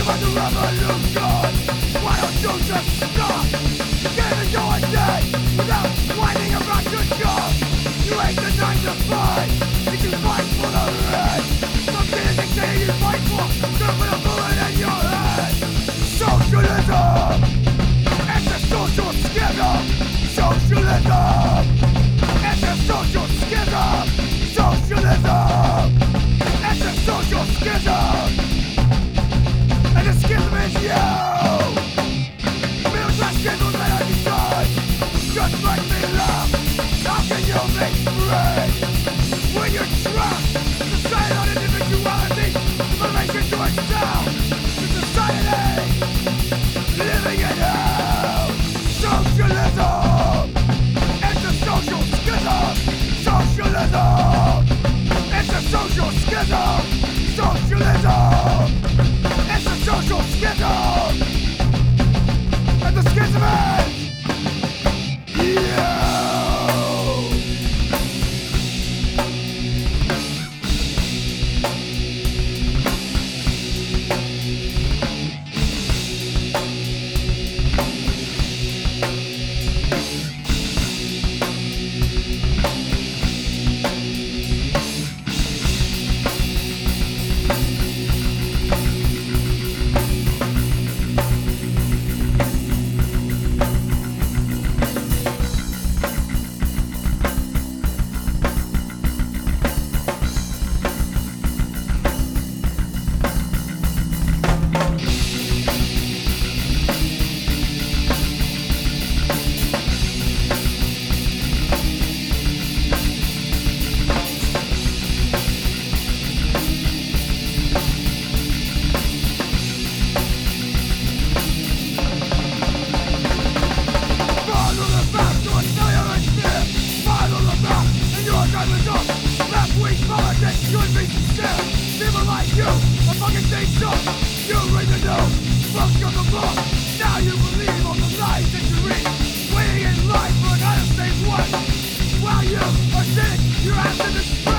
about the revolution When you're trapped, on individuality, society, living it out. Socialism. Left-wing politics should be sincere. People like you are fucking things up. You read the news, welcome the book. Now you believe all the lies that you read. Waiting in line for an out-of-state one. While you are sitting your ass in the